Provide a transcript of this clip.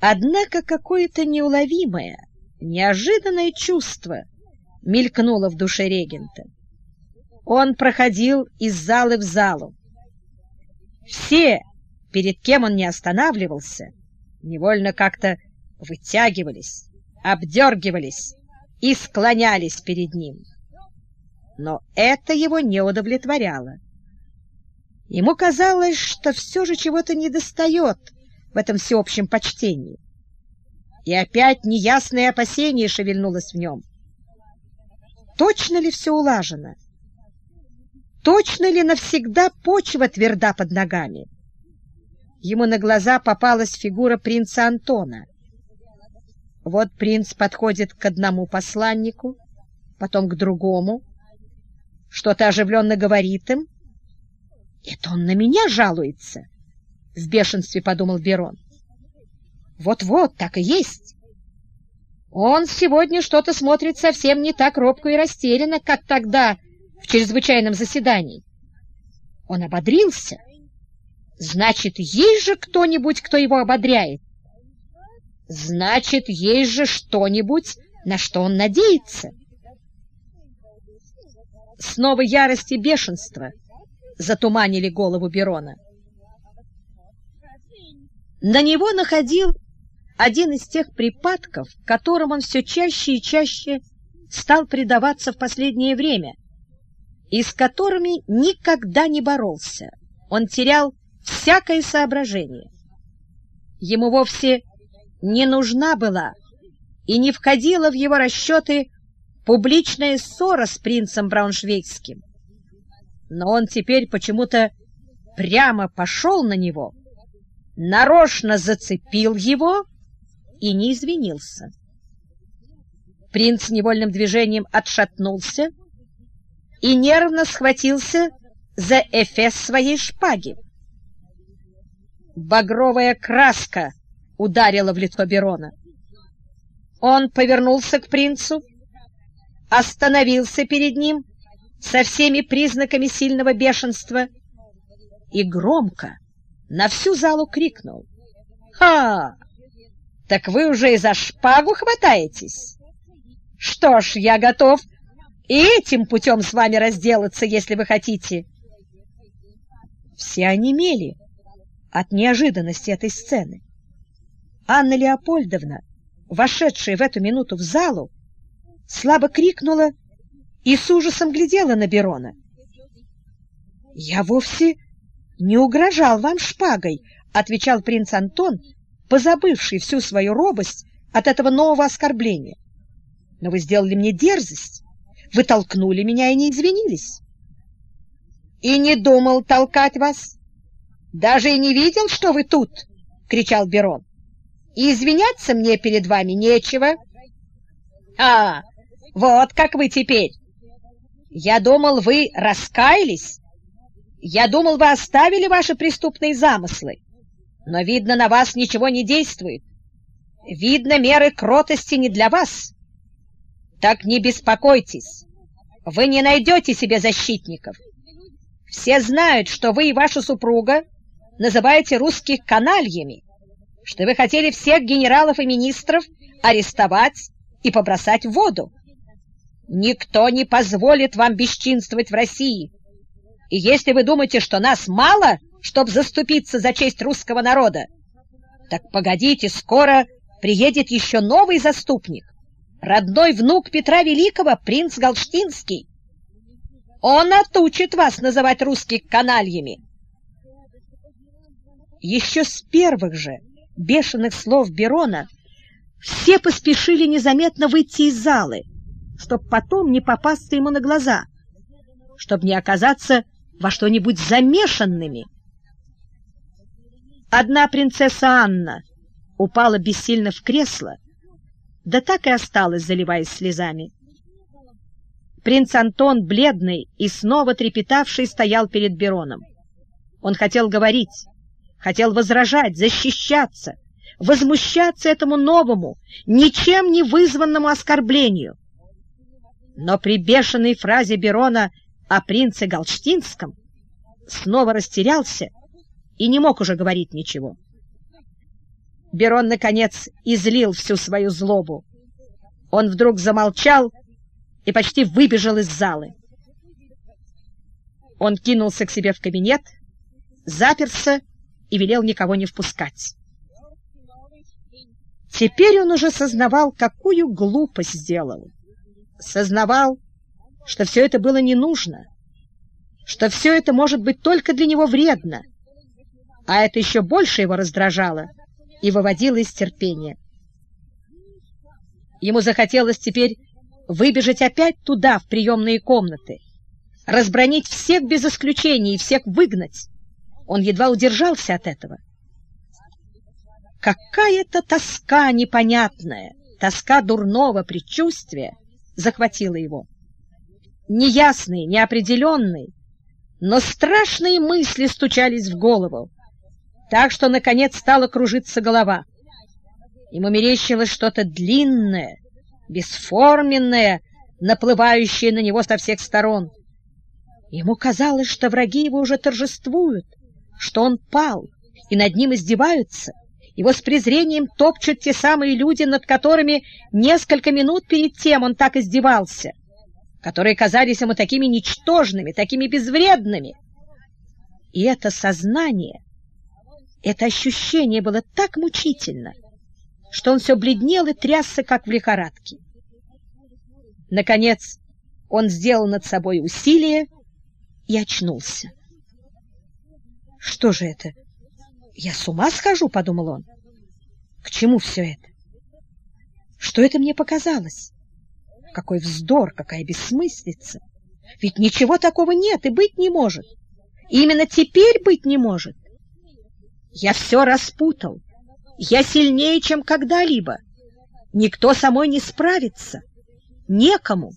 Однако какое-то неуловимое, неожиданное чувство мелькнуло в душе регента. Он проходил из залы в залу. Все, перед кем он не останавливался, невольно как-то вытягивались, обдергивались и склонялись перед ним. Но это его не удовлетворяло. Ему казалось, что все же чего-то недостает в этом всеобщем почтении. И опять неясное опасение шевельнулось в нем. Точно ли все улажено? Точно ли навсегда почва тверда под ногами? Ему на глаза попалась фигура принца Антона. Вот принц подходит к одному посланнику, потом к другому, что-то оживленно говорит им. «Это он на меня жалуется!» — в бешенстве подумал Берон. «Вот-вот, так и есть!» Он сегодня что-то смотрит совсем не так робко и растерянно, как тогда в чрезвычайном заседании. Он ободрился. Значит, есть же кто-нибудь, кто его ободряет. Значит, есть же что-нибудь, на что он надеется. Снова ярость и бешенство затуманили голову Берона. На него находил один из тех припадков, которым он все чаще и чаще стал предаваться в последнее время, и с которыми никогда не боролся. Он терял всякое соображение. Ему вовсе не нужна была и не входила в его расчеты публичная ссора с принцем Брауншвейгским. Но он теперь почему-то прямо пошел на него, нарочно зацепил его и не извинился. Принц невольным движением отшатнулся и нервно схватился за эфес своей шпаги. Багровая краска ударила в лицо Берона. Он повернулся к принцу, остановился перед ним со всеми признаками сильного бешенства и громко на всю залу крикнул. «Ха! Так вы уже и за шпагу хватаетесь? Что ж, я готов и этим путем с вами разделаться, если вы хотите. Все онемели от неожиданности этой сцены. Анна Леопольдовна, вошедшая в эту минуту в залу, слабо крикнула и с ужасом глядела на Берона. «Я вовсе не угрожал вам шпагой», — отвечал принц Антон, позабывший всю свою робость от этого нового оскорбления. «Но вы сделали мне дерзость, вы толкнули меня и не извинились». «И не думал толкать вас, даже и не видел, что вы тут!» — кричал Берон. «И извиняться мне перед вами нечего». «А, вот как вы теперь! Я думал, вы раскаялись. Я думал, вы оставили ваши преступные замыслы. Но, видно, на вас ничего не действует. Видно, меры кротости не для вас. Так не беспокойтесь. Вы не найдете себе защитников. Все знают, что вы и ваша супруга называете русских канальями, что вы хотели всех генералов и министров арестовать и побросать в воду. Никто не позволит вам бесчинствовать в России. И если вы думаете, что нас мало, чтобы заступиться за честь русского народа. Так погодите, скоро приедет еще новый заступник, родной внук Петра Великого, принц Галштинский. Он отучит вас называть русских канальями. Еще с первых же бешеных слов Берона все поспешили незаметно выйти из залы, чтобы потом не попасться ему на глаза, чтобы не оказаться во что-нибудь замешанными. Одна принцесса Анна упала бессильно в кресло, да так и осталась, заливаясь слезами. Принц Антон, бледный и снова трепетавший, стоял перед Бероном. Он хотел говорить, хотел возражать, защищаться, возмущаться этому новому, ничем не вызванному оскорблению. Но при бешеной фразе Берона о принце Галштинском снова растерялся и не мог уже говорить ничего. Берон, наконец, излил всю свою злобу. Он вдруг замолчал и почти выбежал из залы. Он кинулся к себе в кабинет, заперся и велел никого не впускать. Теперь он уже сознавал, какую глупость сделал. Сознавал, что все это было не нужно, что все это может быть только для него вредно, а это еще больше его раздражало и выводило из терпения. Ему захотелось теперь выбежать опять туда, в приемные комнаты, разбронить всех без исключения и всех выгнать. Он едва удержался от этого. Какая-то тоска непонятная, тоска дурного предчувствия захватила его. Неясные, неопределенные, но страшные мысли стучались в голову, так что, наконец, стала кружиться голова. Ему мерещилось что-то длинное, бесформенное, наплывающее на него со всех сторон. Ему казалось, что враги его уже торжествуют, что он пал, и над ним издеваются. Его с презрением топчут те самые люди, над которыми несколько минут перед тем он так издевался, которые казались ему такими ничтожными, такими безвредными. И это сознание, это ощущение было так мучительно, что он все бледнел и трясся, как в лихорадке. Наконец он сделал над собой усилие и очнулся. «Что же это? Я с ума схожу?» — подумал он. «К чему все это? Что это мне показалось? Какой вздор, какая бессмыслица! Ведь ничего такого нет и быть не может. И именно теперь быть не может. Я все распутал. Я сильнее, чем когда-либо. Никто со мной не справится. Некому.